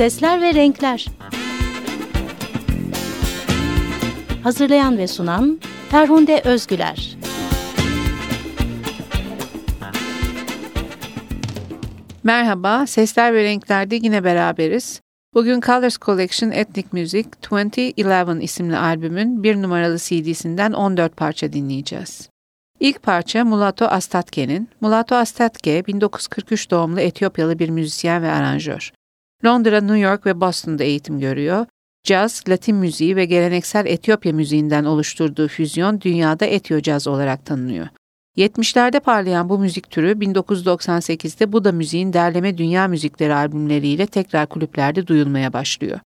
Sesler ve Renkler Hazırlayan ve sunan Ferhunde Özgüler Merhaba, Sesler ve Renkler'de yine beraberiz. Bugün Colors Collection Ethnic Music 2011 isimli albümün bir numaralı CD'sinden 14 parça dinleyeceğiz. İlk parça Mulato Astatke'nin. Mulato Astatke 1943 doğumlu Etiyopyalı bir müzisyen ve aranjör. Londra, New York ve Boston'da eğitim görüyor. Caz, Latin müziği ve geleneksel Etiyopya müziğinden oluşturduğu füzyon dünyada Etyo Caz olarak tanınıyor. 70'lerde parlayan bu müzik türü 1998'de Buda Müziğin derleme dünya müzikleri albümleriyle tekrar kulüplerde duyulmaya başlıyor.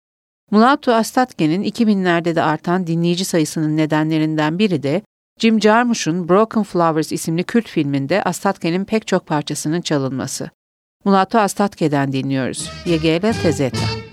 Mulatu Astatke'nin 2000'lerde de artan dinleyici sayısının nedenlerinden biri de Jim Jarmusch'un Broken Flowers isimli kült filminde Astatke'nin pek çok parçasının çalınması. Mulatu Astatke'den dinliyoruz. Yegele Tezeta.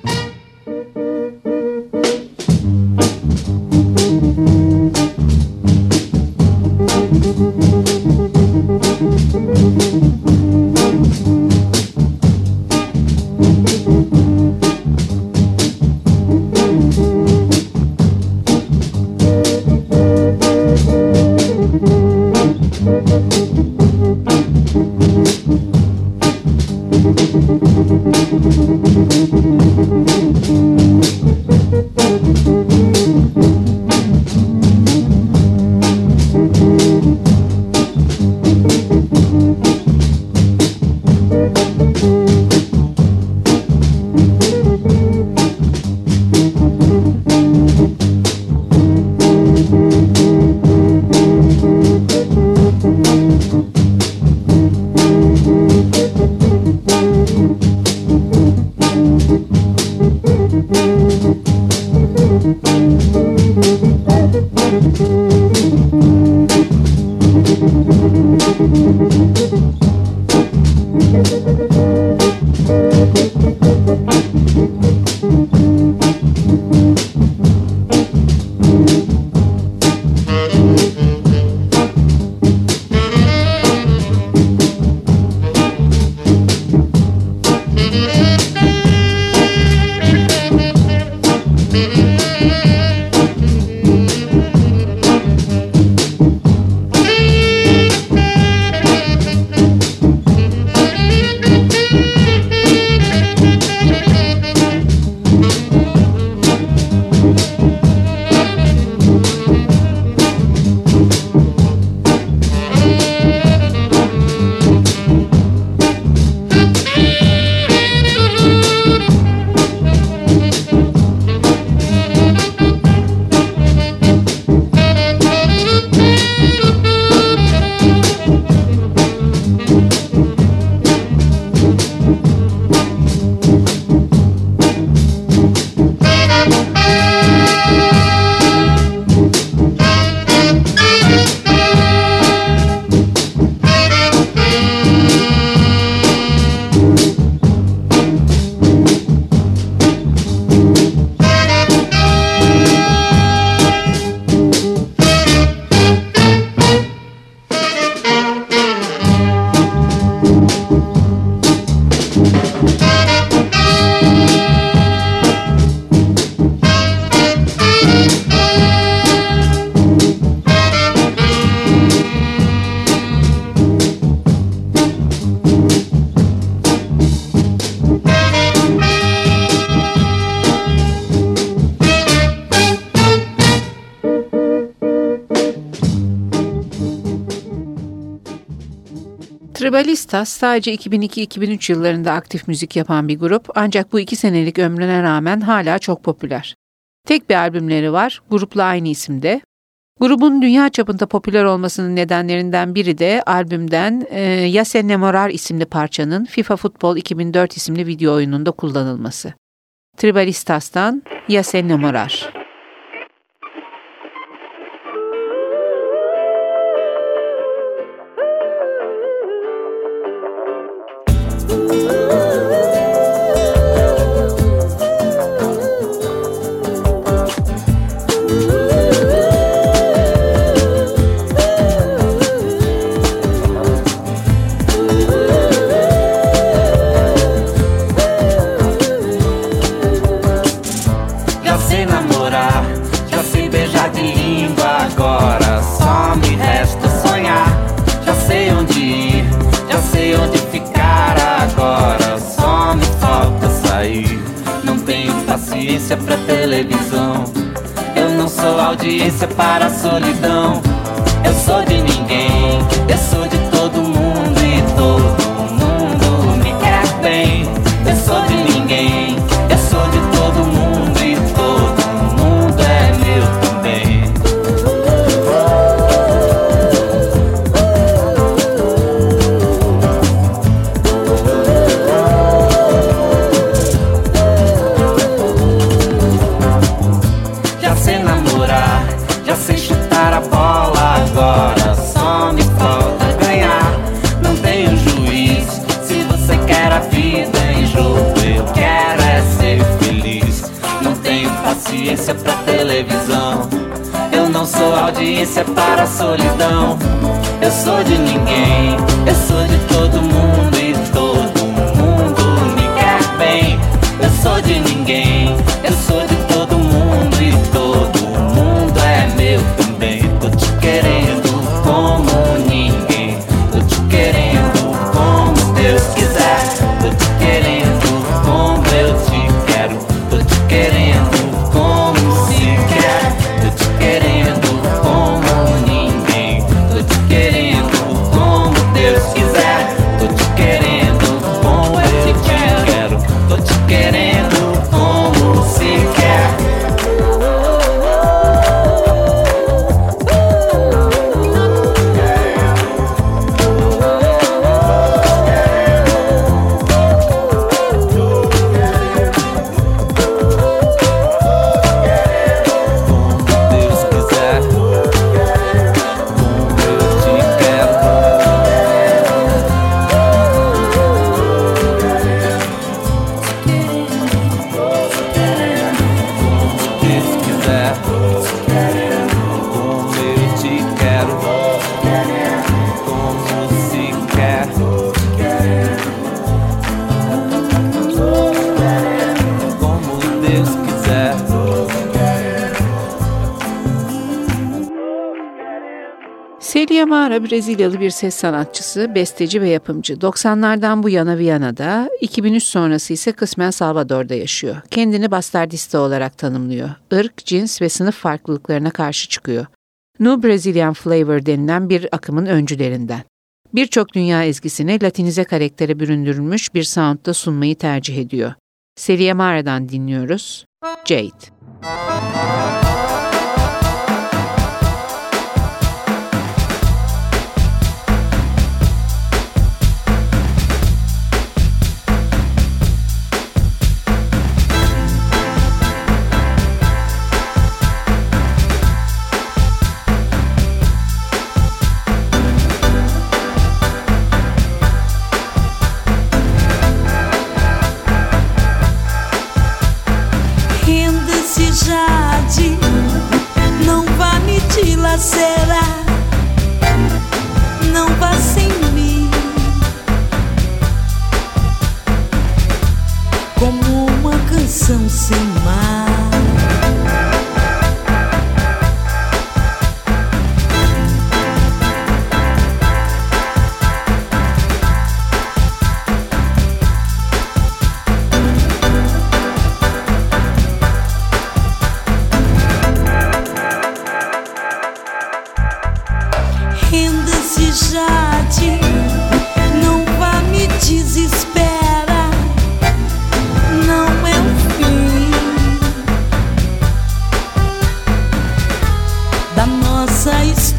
Tribalistas sadece 2002-2003 yıllarında aktif müzik yapan bir grup ancak bu iki senelik ömrüne rağmen hala çok popüler. Tek bir albümleri var, grupla aynı isimde. Grubun dünya çapında popüler olmasının nedenlerinden biri de albümden e, Yasen Nemorar isimli parçanın FIFA Futbol 2004 isimli video oyununda kullanılması. Tribalistas'tan Yasen Nemorar. Maria Mara Brezilyalı bir ses sanatçısı, besteci ve yapımcı. 90'lardan bu yana Viyana'da, 2003 sonrası ise kısmen Salvador'da yaşıyor. Kendini bastardista olarak tanımlıyor. Irk, cins ve sınıf farklılıklarına karşı çıkıyor. New Brazilian Flavor denilen bir akımın öncülerinden. Birçok dünya ezgisini latinize karaktere büründürülmüş bir soundda sunmayı tercih ediyor. Seria Mara'dan dinliyoruz. Jade.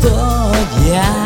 тот я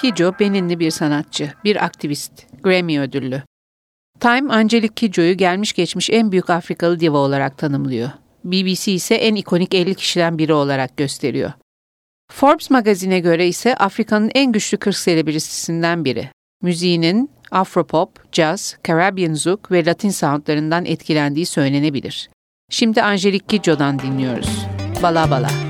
Kijo Beninli bir sanatçı, bir aktivist, Grammy ödüllü. Time, Angelique Kijo'yu gelmiş geçmiş en büyük Afrikalı diva olarak tanımlıyor. BBC ise en ikonik 50 kişiden biri olarak gösteriyor. Forbes magazine göre ise Afrika'nın en güçlü 40 selebristisinden biri. Müziğinin Afropop, Jazz, Caribbean Zouk ve Latin soundlarından etkilendiği söylenebilir. Şimdi Angelique Kidjo'dan dinliyoruz. Bala Bala.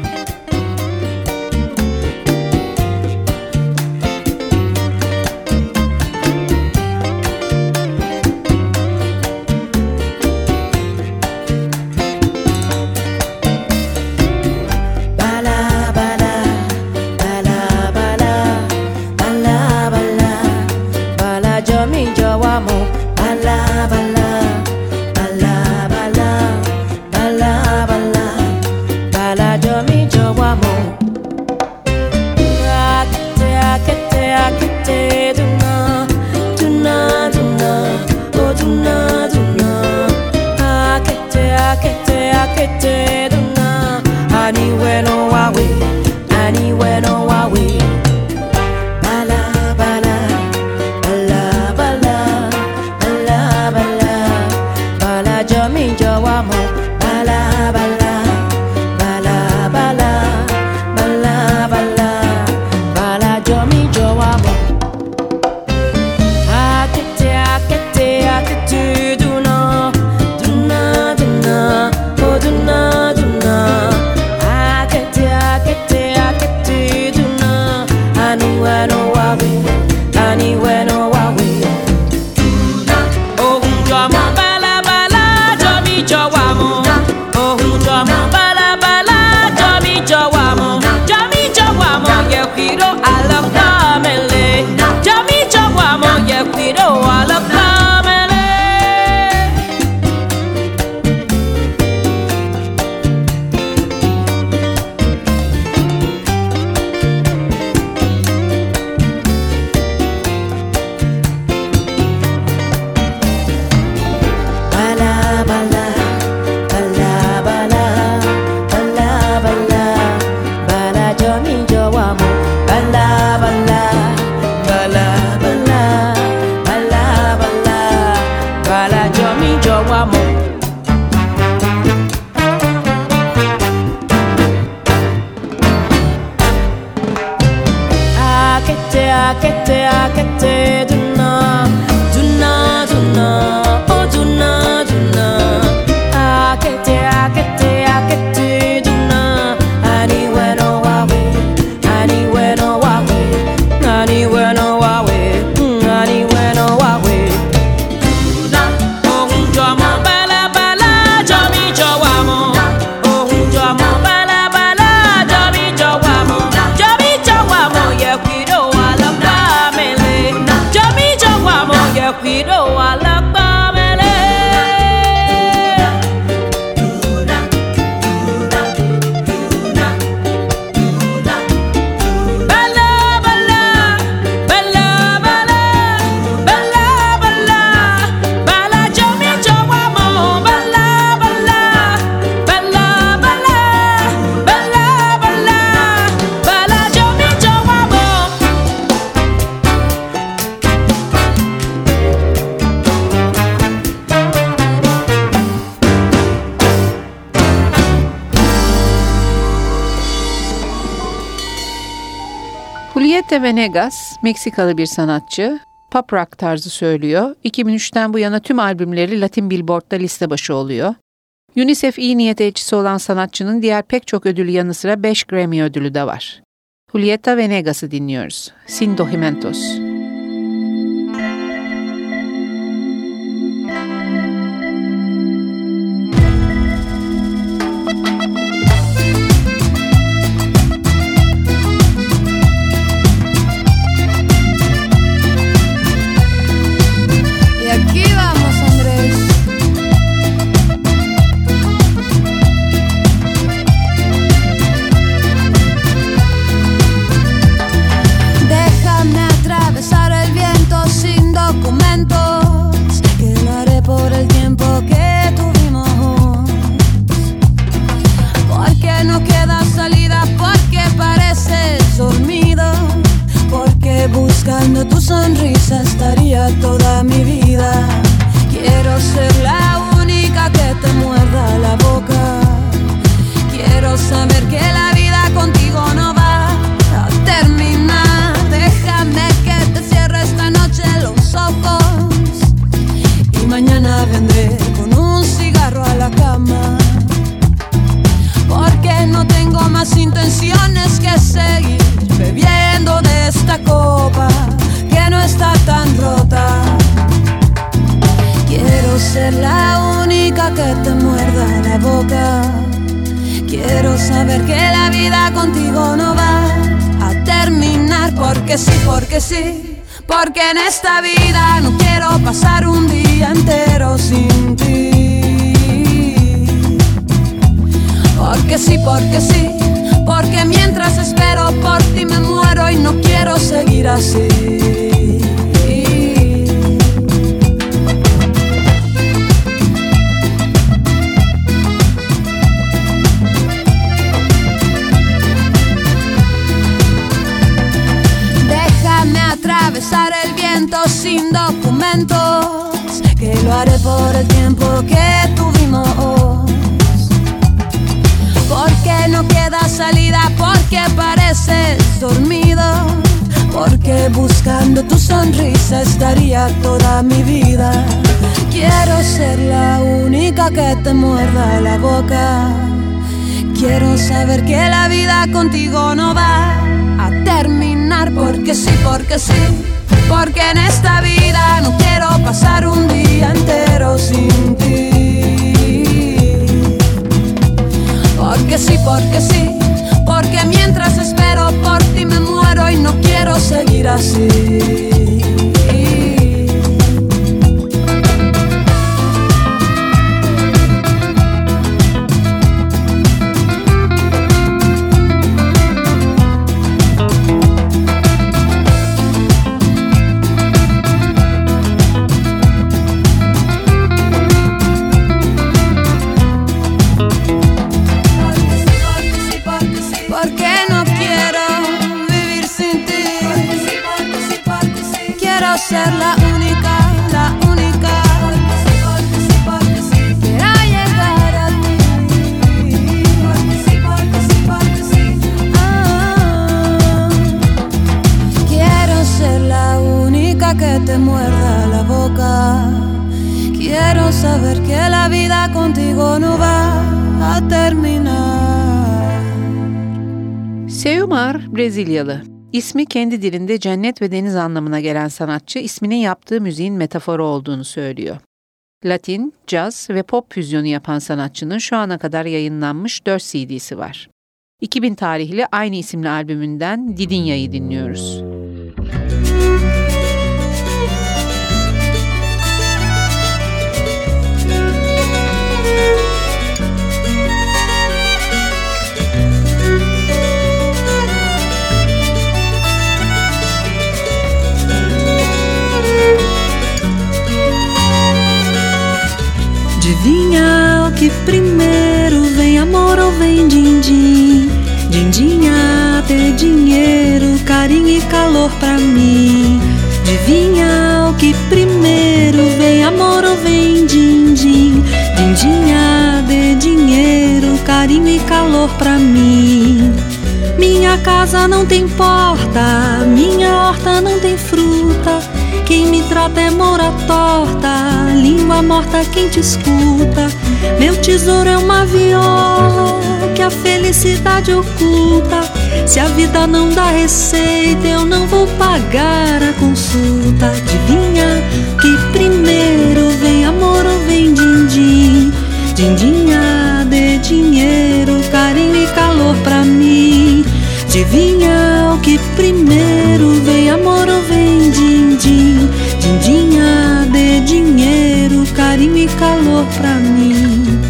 Julieta Venegas, Meksikalı bir sanatçı. Pop rock tarzı söylüyor. 2003'ten bu yana tüm albümleri Latin Billboard'da liste başı oluyor. UNICEF iyi niyet elçisi olan sanatçının diğer pek çok ödülü yanı sıra 5 Grammy ödülü de var. Julieta Venegas'ı dinliyoruz. Sin Documentos. Porque en esta vida no quiero pasar un día entero sin ti. Porque sí, porque sí, porque mientras espero por ti me muero y no quiero seguir así. Sin documentos, que lo haré por el tiempo que tuvimos. Porque no queda salida, porque pareces dormido, porque buscando tu sonrisa estaría toda mi vida. Quiero ser la única que te muerda la boca. Quiero saber que la vida contigo no va a terminar porque sí, porque sí porque en esta vida no quiero pasar un día entero sin ti. Porque sí, porque sí, porque mientras espero por ti me muero y no quiero seguir así. Brezilyalı. İsmi kendi dilinde cennet ve deniz anlamına gelen sanatçı isminin yaptığı müziğin metaforu olduğunu söylüyor. Latin, caz ve pop füzyonu yapan sanatçının şu ana kadar yayınlanmış 4 CD'si var. 2000 tarihli aynı isimli albümünden Didinya'yı dinliyoruz. Adivinha o que primeiro vem amor ou vem din-din? Dindinha, ter dinheiro, carinho e calor pra mim. Adivinha o que primeiro vem amor ou vem din-din? Dindinha, dê dinheiro, carinho e calor pra mim. Minha casa não tem porta horta não tem fruta. Quem me trata é mora torta, língua morta quem te escuta. Meu tesouro é uma viola que a felicidade oculta. Se a vida não dá receita, eu não vou pagar a consulta. Adivinha que primeiro vem amor ou vem din-din? Dindinha de dinheiro, carinho e calor pra mim. Adivinha o que primeiro vem carinho e calor pra mim.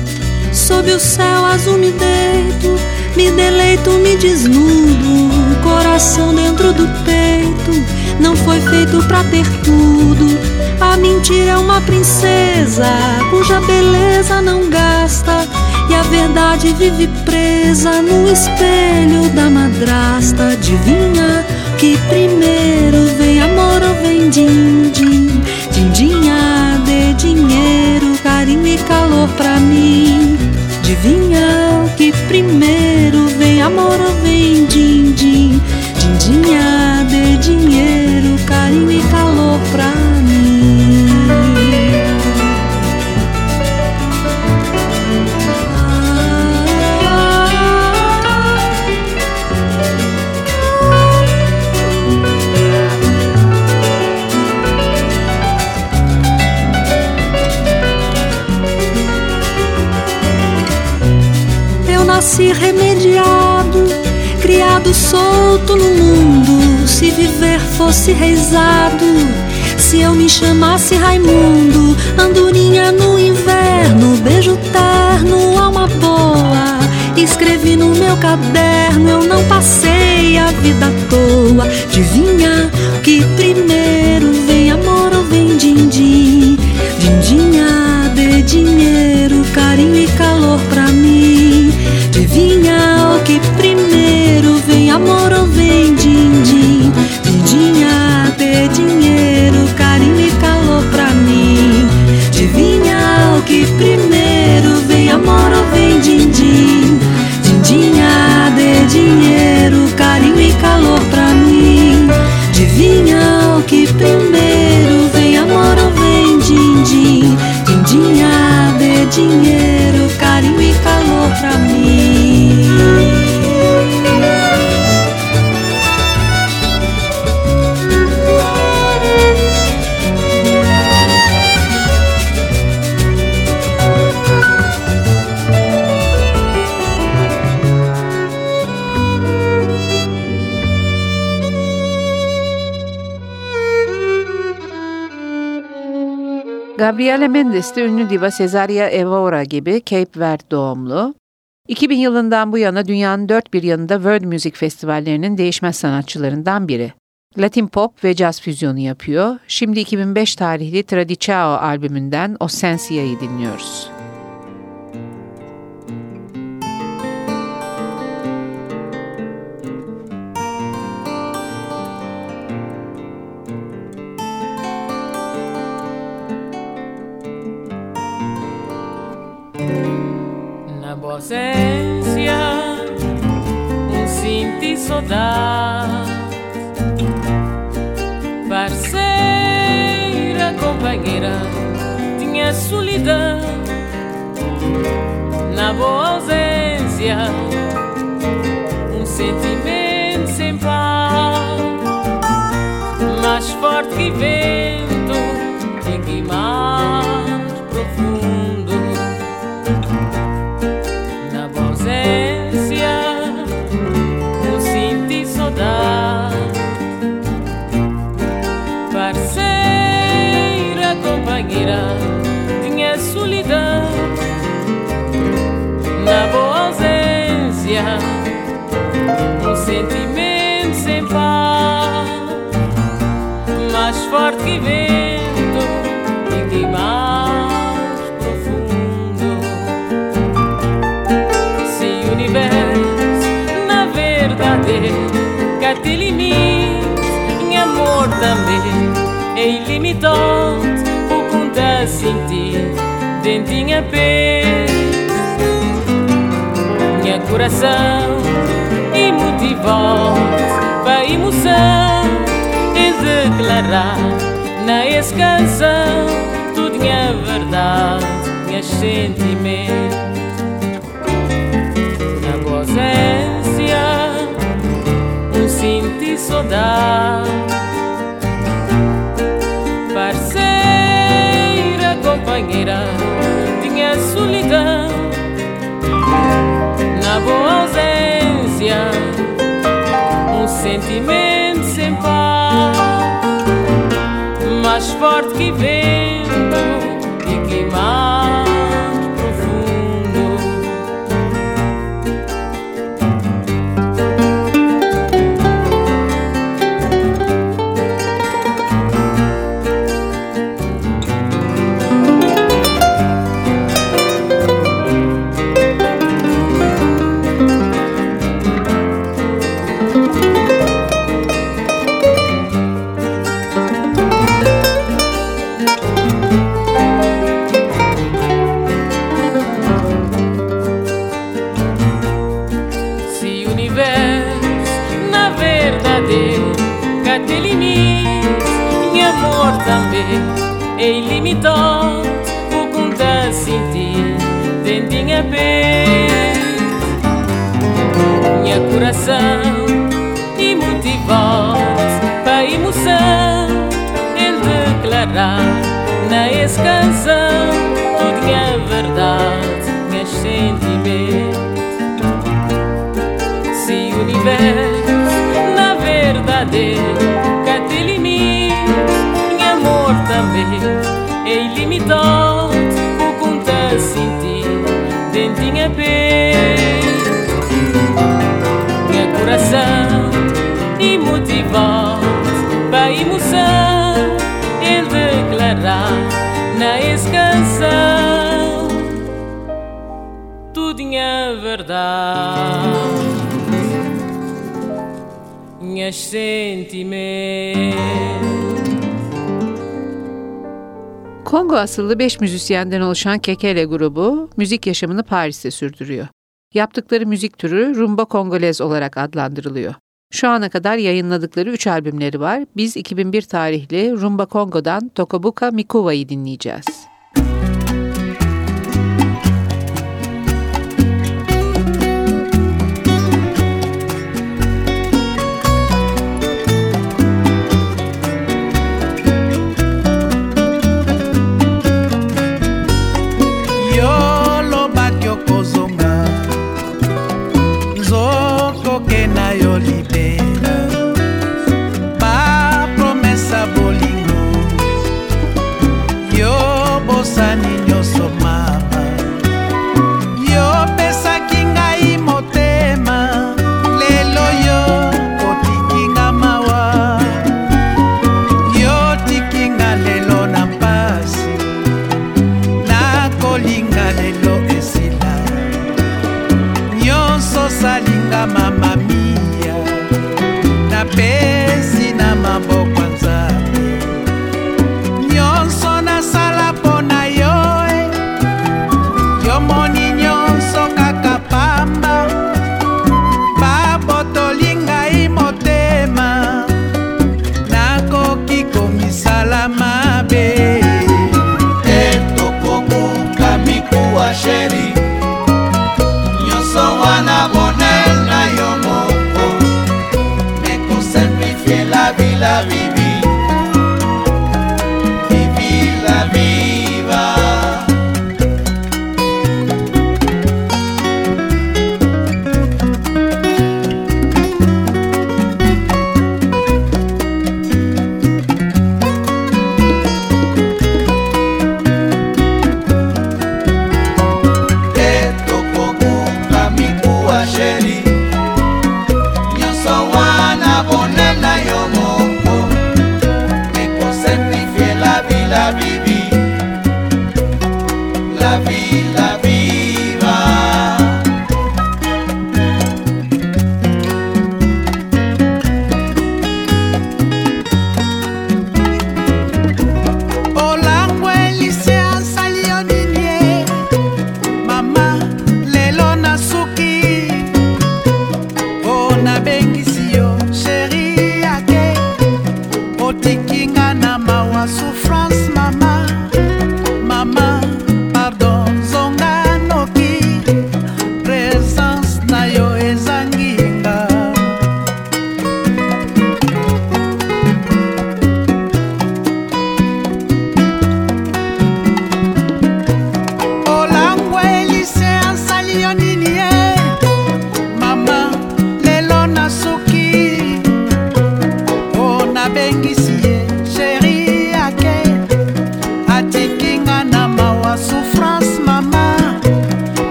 Sob o céu azul me deito, me deleito, me desnudo. Coração dentro do peito, não foi feito pra ter tudo. A mentira é uma princesa cuja beleza não gasta. E a verdade vive presa no espelho da madrasta. Adivinha que primeiro vem amor ou vem din-din? Dindinha de dinheiro, carinho e calor pra mim. Adivinha que primeiro vem amor ou vem din-din? Dindinha Nasci remediado, criado solto no mundo. Se viver fosse reizado, se eu me chamasse Raimundo, andorinha no inverno, beijo terno, alma boa. Escrevi no meu caderno, eu não passei a vida à toa. Adivinha que primeiro vem amor ou vem din-din? Dindinha de dinheiro, carinho e calor amor ou vem din-din? Dindinha de dinheiro, carinho e calor pra mim. Adivinha o que primeiro vem amor ou vem din-din? Dindinha de dinheiro, Gabriele Mendes de ünlü diva Cesaria Evora gibi Cape Verde doğumlu. 2000 yılından bu yana dünyanın dört bir yanında World Music Festivallerinin değişmez sanatçılarından biri. Latin pop ve caz füzyonu yapıyor. Şimdi 2005 tarihli Tradiciao albümünden Ossensia'yı dinliyoruz. Ausência, um sinto saudade. Parceira, companheira, tinha solidão. Na boa ausência, um sentimento sem paz, mais forte que vento é ilimitado, por conta sentir, dentinha pés, minha coração, e motivado para emoção, e declarar na essa canção tudo é verdade, minha sentimento. Na ausência, um sinto saudade. Companheira, tinha solidão. Na boa ausência, um sentimento sem paz, mais forte que vento e que mais amor também é ilimitado, o conta sentir, tendinha peito, minha coração, e motivado para emoção, ele declarar na essa canção, tudo é verdade, meus sentimentos. Se o universo, na verdade, é ilimitado, o conta sentir, dentinha peito, meu coração, e motivado para emoção, ele declarar na essa canção, tudo é verdade minhas sentimentos. Kongo asıllı 5 müzisyenden oluşan Kekele grubu müzik yaşamını Paris'te sürdürüyor. Yaptıkları müzik türü rumba kongolez olarak adlandırılıyor. Şu ana kadar yayınladıkları 3 albümleri var. Biz 2001 tarihli Rumba Kongo'dan Tokobuka Mikuva'yı dinleyeceğiz. and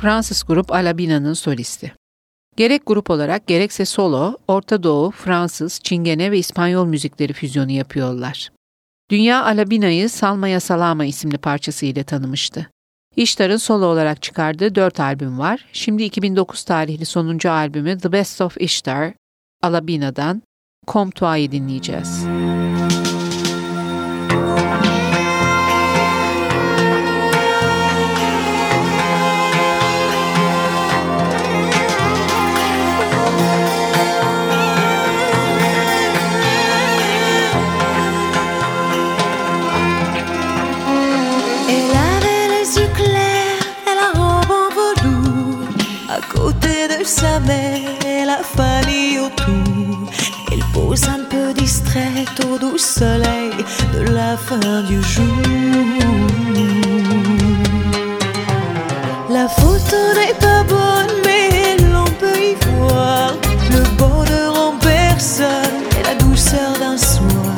Fransız grup Alabina'nın solisti. Gerek grup olarak gerekse solo, Orta Doğu, Fransız, Çingene ve İspanyol müzikleri füzyonu yapıyorlar. Dünya Alabina'yı Salmaya Salama isimli parçası ile tanımıştı. İştar'ın solo olarak çıkardığı dört albüm var. Şimdi 2009 tarihli sonuncu albümü The Best of Ishtar, Alabina'dan Comtois'ı dinleyeceğiz. Müzik savait la famille autour. Elle pose un peu distraite au doux soleil de la fin du jour. La photo n'est pas bonne, mais l'on peut y voir le bonheur en personne et la douceur d'un soir.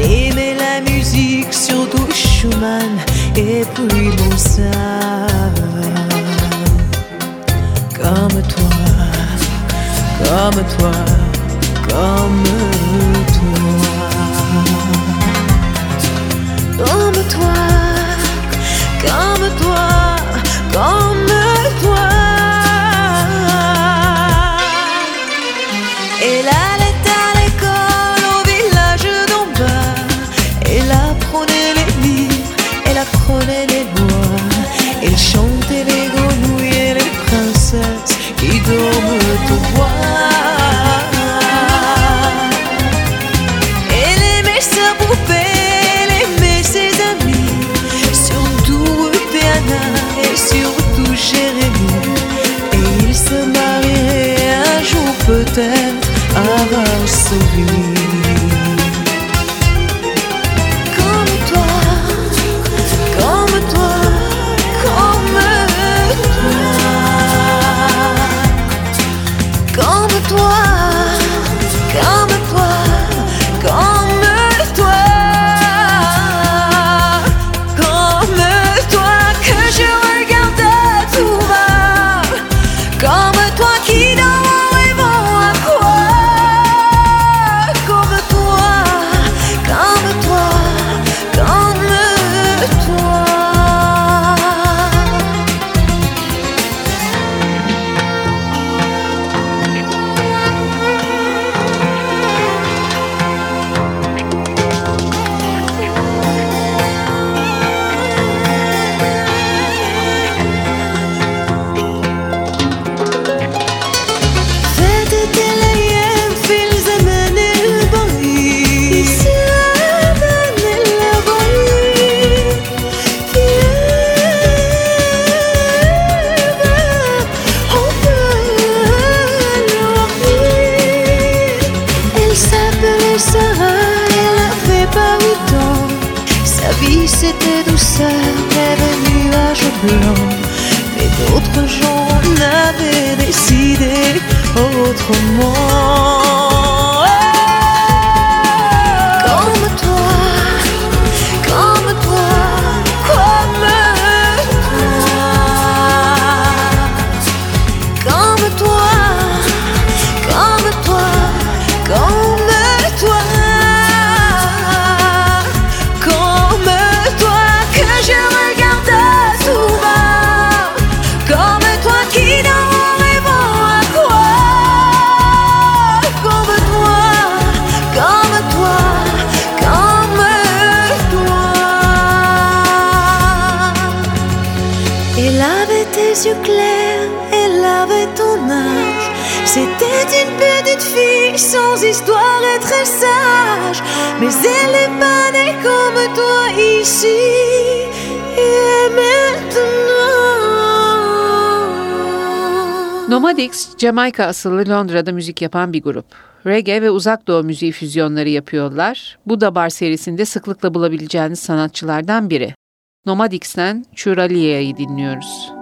Elle aimait la musique, surtout Schumann et puis Mozart. comme toi, comme 泼墨 Nomadix, Jamaika asıllı Londra'da müzik yapan bir grup. Reggae ve uzak doğu müziği füzyonları yapıyorlar. Bu da bar serisinde sıklıkla bulabileceğiniz sanatçılardan biri. Nomadix'ten Churalia'yı dinliyoruz.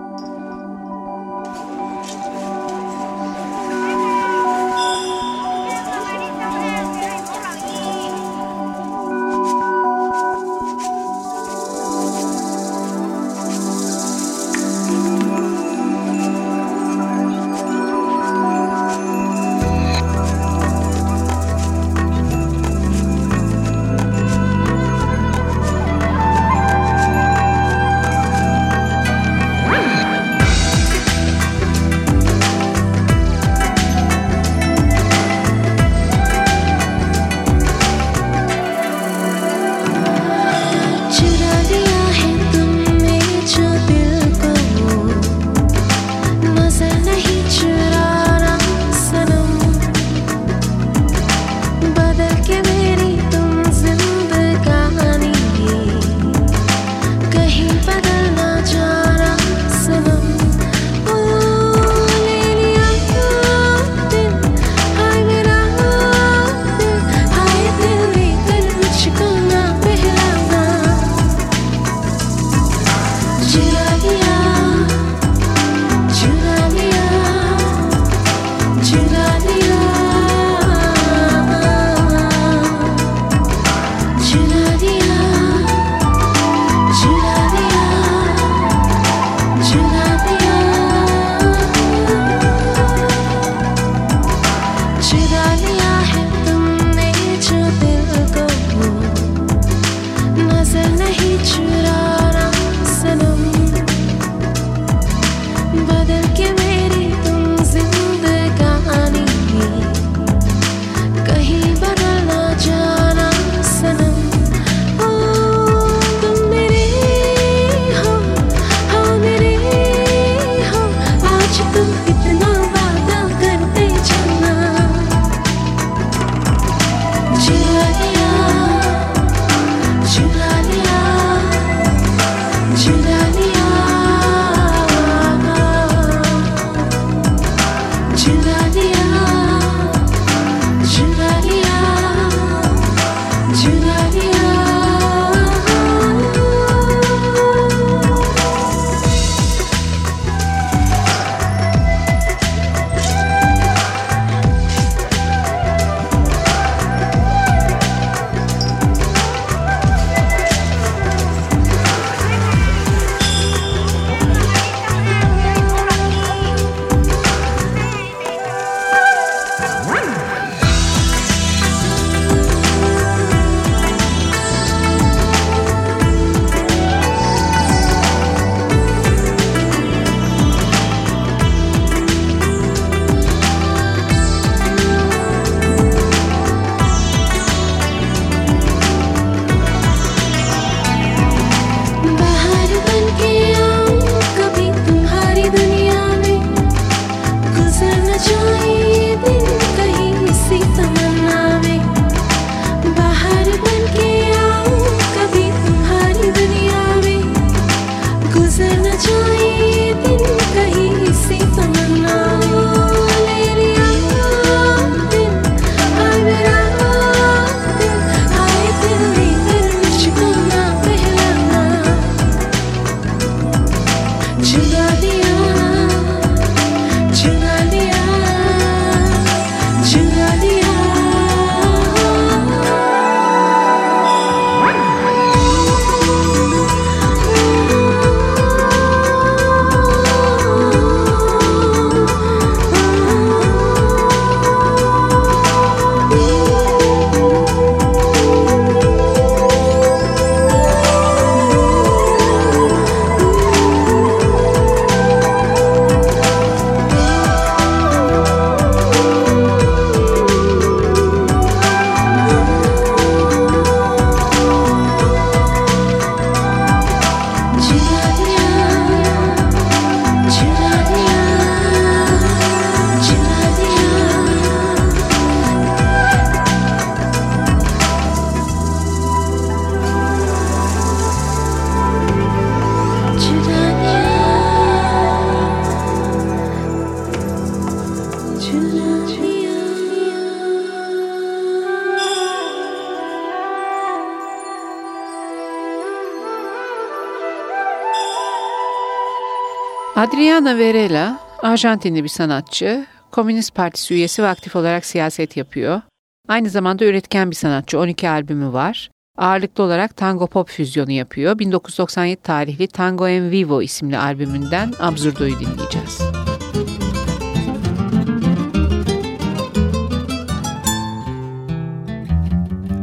Adriana Varela, Arjantinli bir sanatçı, Komünist Partisi üyesi ve aktif olarak siyaset yapıyor. Aynı zamanda üretken bir sanatçı, 12 albümü var. Ağırlıklı olarak tango pop füzyonu yapıyor. 1997 tarihli Tango en Vivo isimli albümünden Absurdo'yu dinleyeceğiz.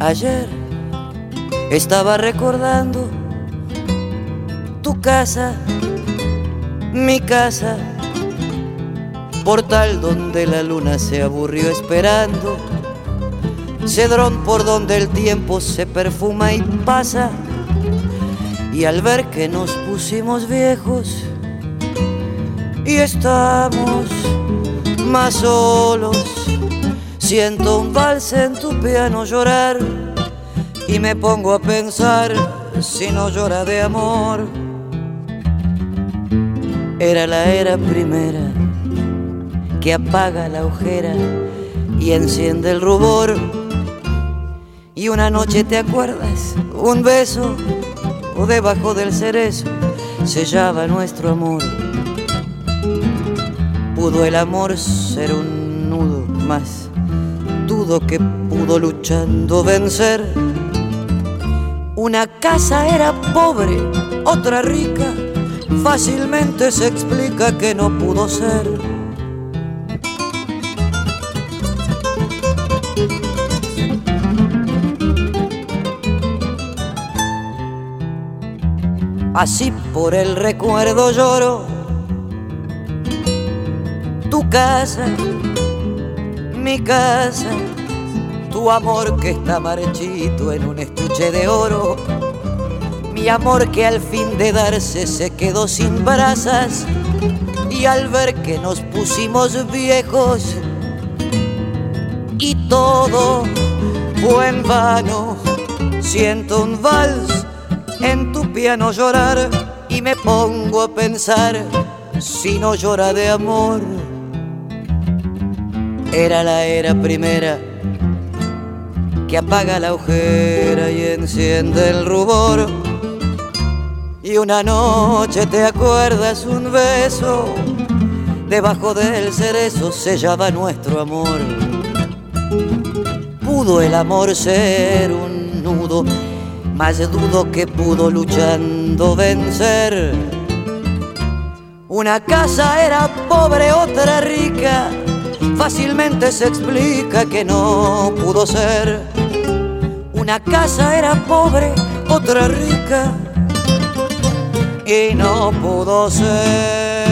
Ayer estaba recordando tu casa mi casa, portal donde la luna se aburrió esperando, cedrón por donde el tiempo se perfuma y pasa, y al ver que nos pusimos viejos y estamos más solos, siento un vals en tu piano llorar y me pongo a pensar si no llora de amor era la era primera que apaga la ojera y enciende el rubor. Y una noche te acuerdas, un beso o debajo del cerezo sellaba nuestro amor. Pudo el amor ser un nudo más, dudo que pudo luchando vencer. Una casa era pobre, otra rica fácilmente se explica que no pudo ser. Así por el recuerdo lloro tu casa, mi casa, tu amor que está marchito en un estuche de oro mi amor que al fin de darse se quedó sin brasas y al ver que nos pusimos viejos y todo fue en vano, siento un vals en tu piano llorar y me pongo a pensar si no llora de amor. Era la era primera que apaga la agujera y enciende el rubor y una noche te acuerdas un beso, debajo del cerezo sellaba nuestro amor. Pudo el amor ser un nudo, más dudo que pudo luchando vencer. Una casa era pobre, otra rica, fácilmente se explica que no pudo ser. Una casa era pobre, otra rica y no pudo ser.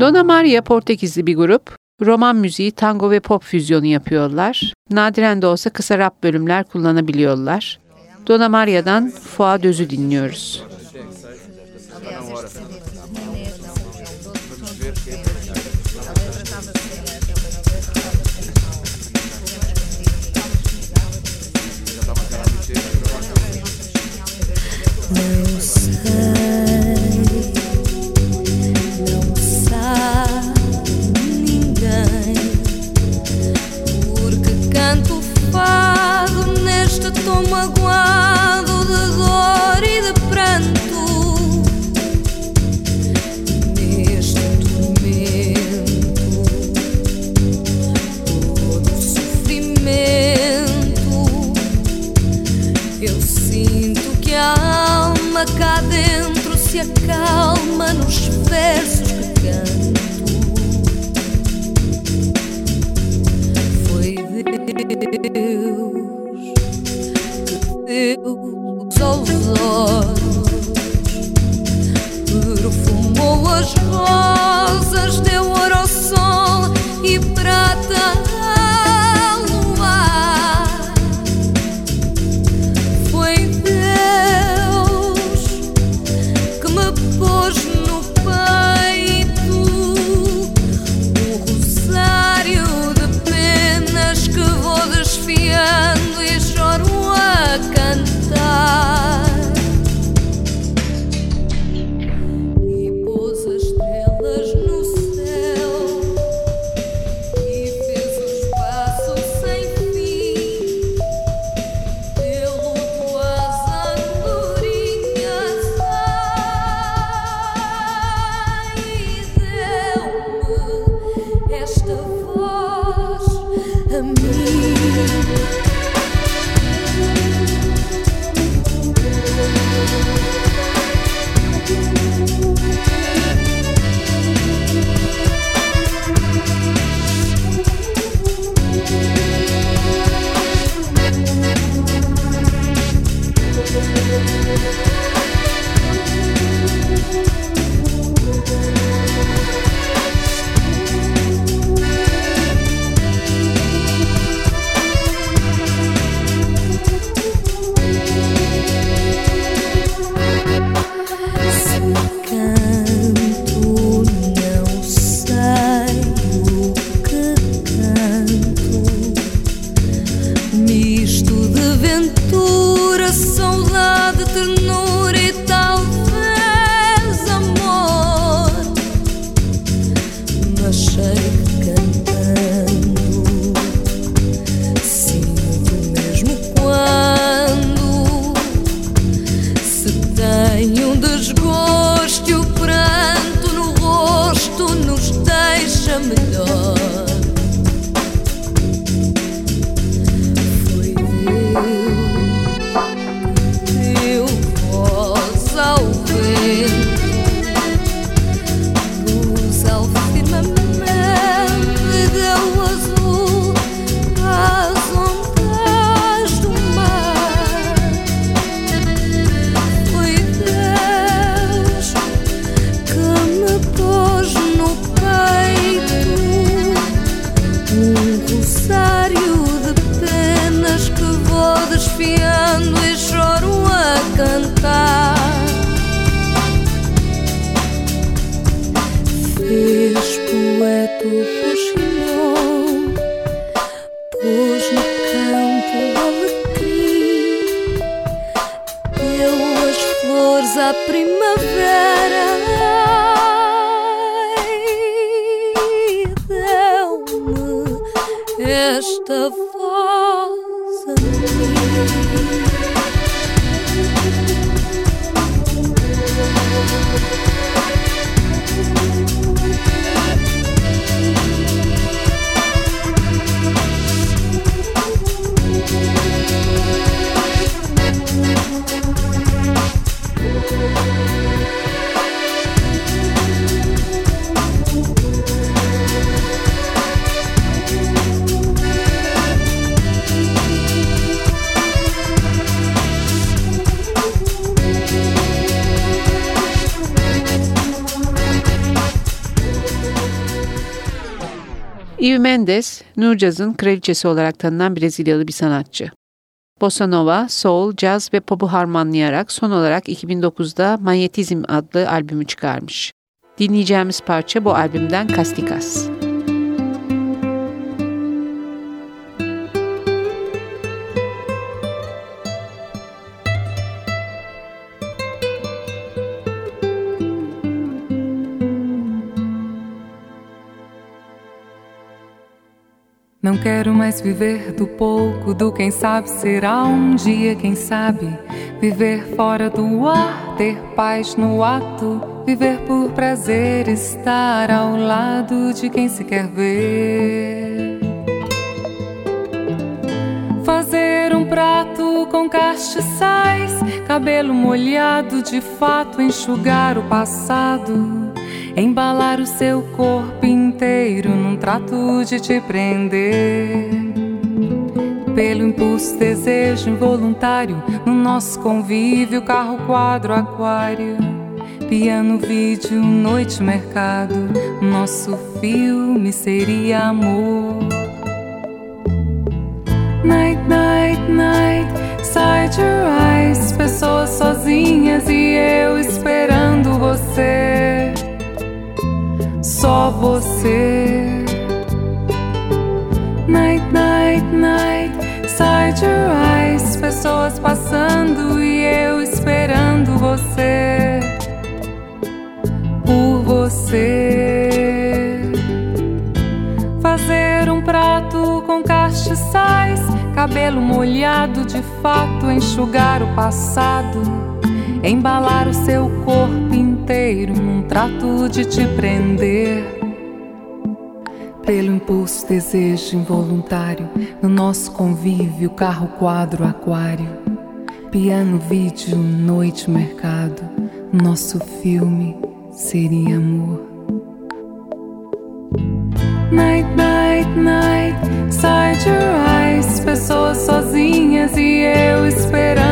Dona Maria Portekizli bir grup. Roman müziği, tango ve pop füzyonu yapıyorlar. Nadiren de olsa kısa rap bölümler kullanabiliyorlar. Dona Maria'dan Fuat Öz'ü dinliyoruz. Magoado de dor e de pranto. alma cá dentro se acalma nos versos que canto. Foi Deus que deu os olhos, perfumou as rosas, deu ouro ao sol e prata. New Jazz'ın kraliçesi olarak tanınan Brezilyalı bir sanatçı. Bossa Nova, Soul, Jazz ve Pop'u harmanlayarak son olarak 2009'da Manyetizm adlı albümü çıkarmış. Dinleyeceğimiz parça bu albümden Castikas. Não quero mais viver do pouco, do quem sabe será um dia, quem sabe. Viver fora do ar, ter paz no ato, viver por prazer, estar ao lado de quem se quer ver. Fazer um prato com castiçais, cabelo molhado de fato, enxugar o passado embalar o seu corpo inteiro num trato de te prender. Pelo impulso, desejo involuntário, no nosso convívio, carro, quadro, aquário, piano, vídeo, noite, mercado, nosso filme seria amor. Night, night, night, side your eyes, pessoas sozinhas e eu esperando você só você. Night, night, night, side your eyes. Pessoas passando e eu esperando você. Por você. Fazer um prato com castiçais. Cabelo molhado de fato, enxugar o passado. Embalar o seu corpo inteiro num trato de te prender. Pelo impulso, desejo involuntário, no nosso convívio, carro, quadro, aquário, piano, vídeo, noite, mercado, nosso filme seria amor. Night, night, night, side your eyes, pessoas sozinhas e eu esperando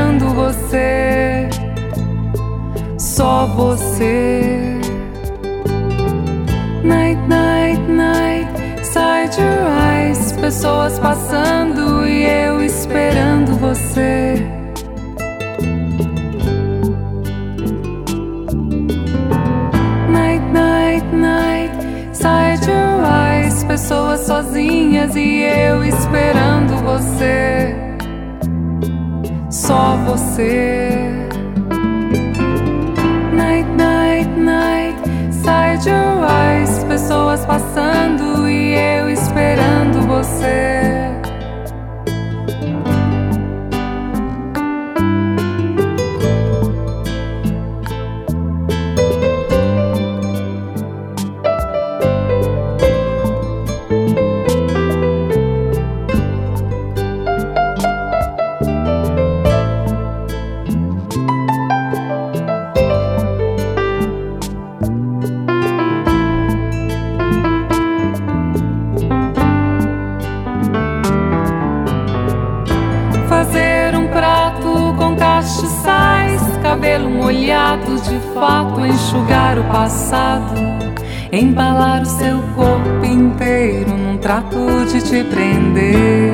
você. Night, night, night, side your eyes, pessoas passando e eu esperando você. Night, night, night, side your eyes, pessoas sozinhas e eu esperando você. Só você. Passando e eu esperando você. Trato de te prender.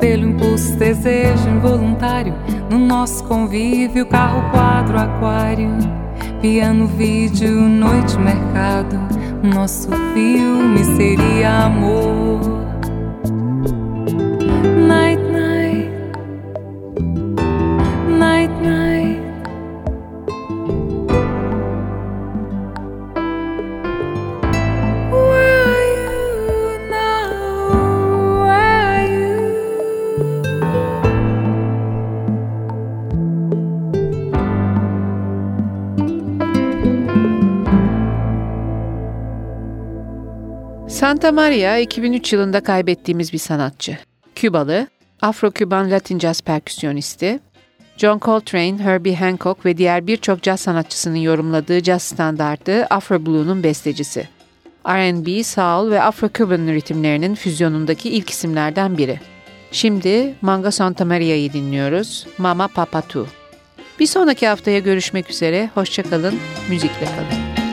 Pelo impulso, desejo involuntário, no nosso convívio, carro, quadro, aquário, piano, vídeo, noite, mercado, nosso filme seria amor. Santa Maria 2003 yılında kaybettiğimiz bir sanatçı. Kübalı, Afro-Küban Latin Jazz perküsyonisti, John Coltrane, Herbie Hancock ve diğer birçok caz sanatçısının yorumladığı caz standartı Afro Blues'un bestecisi. R&B, soul ve Afro-Cuban ritimlerinin füzyonundaki ilk isimlerden biri. Şimdi Manga Santa Maria'yı dinliyoruz. Mama Papa Tu. Bir sonraki haftaya görüşmek üzere. Hoşçakalın, müzikle kalın.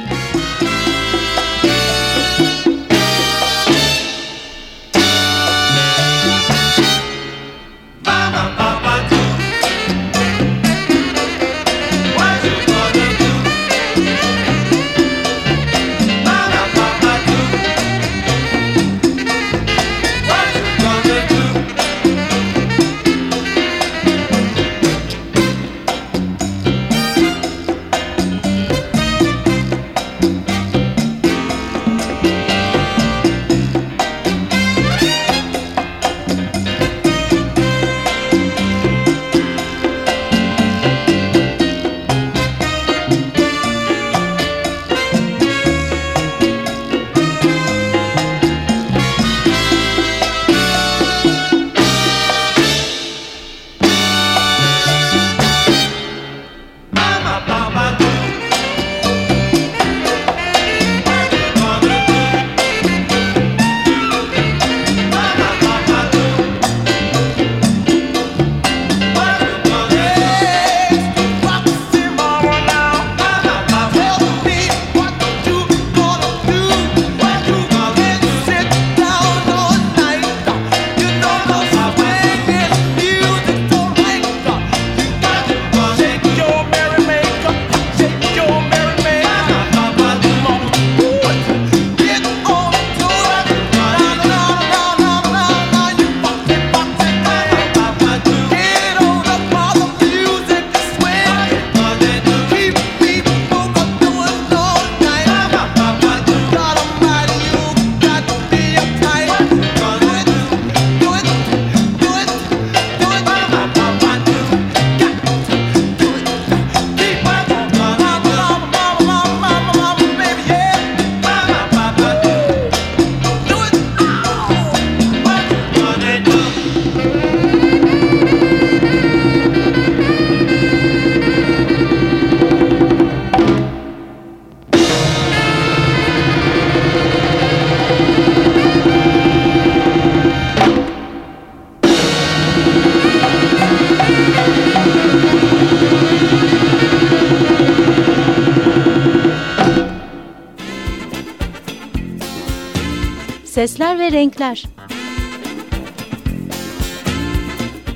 Renkler.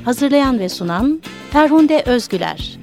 Hazırlayan ve sunan Ferhunde Özgüler